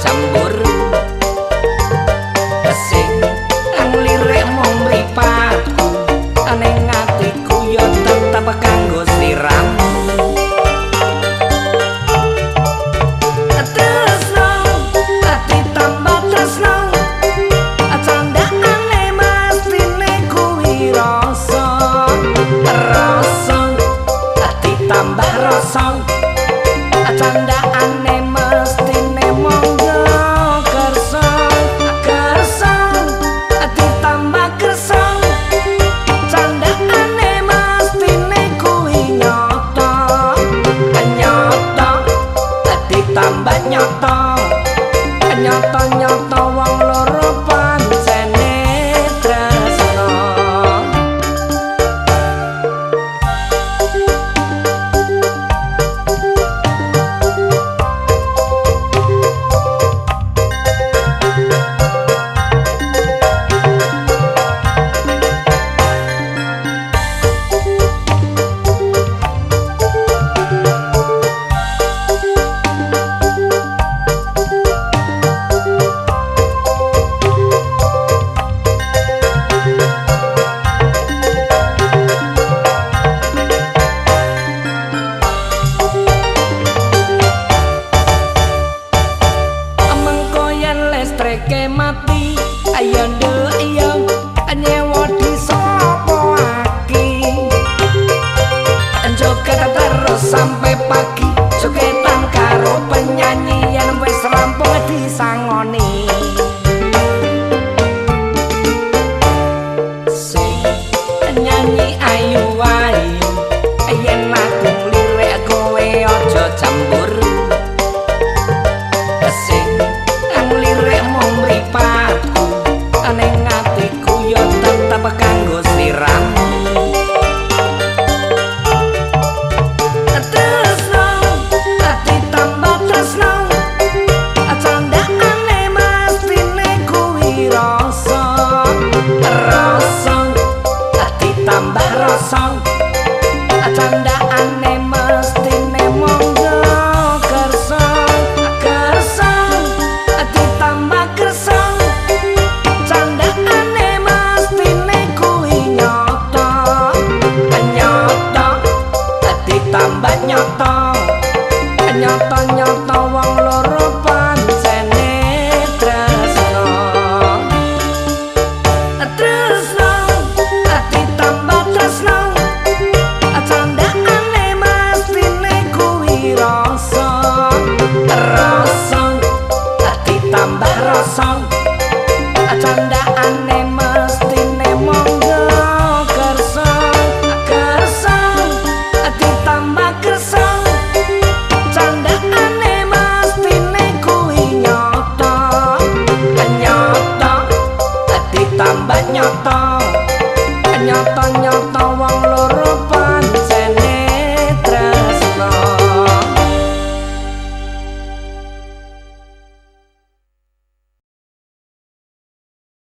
cembur Kesing Ang lirik mong ripatku Aneng atiku Ya tetap kanggo siram. Rosong, hati tambah rosong, canda aneh. sampai pagi. Suketan karo penyanyian wis rampung disangoni. Sing Nyanyi ayu rosong, ditambah rosong, canda. rasa rasa ditambah rasa.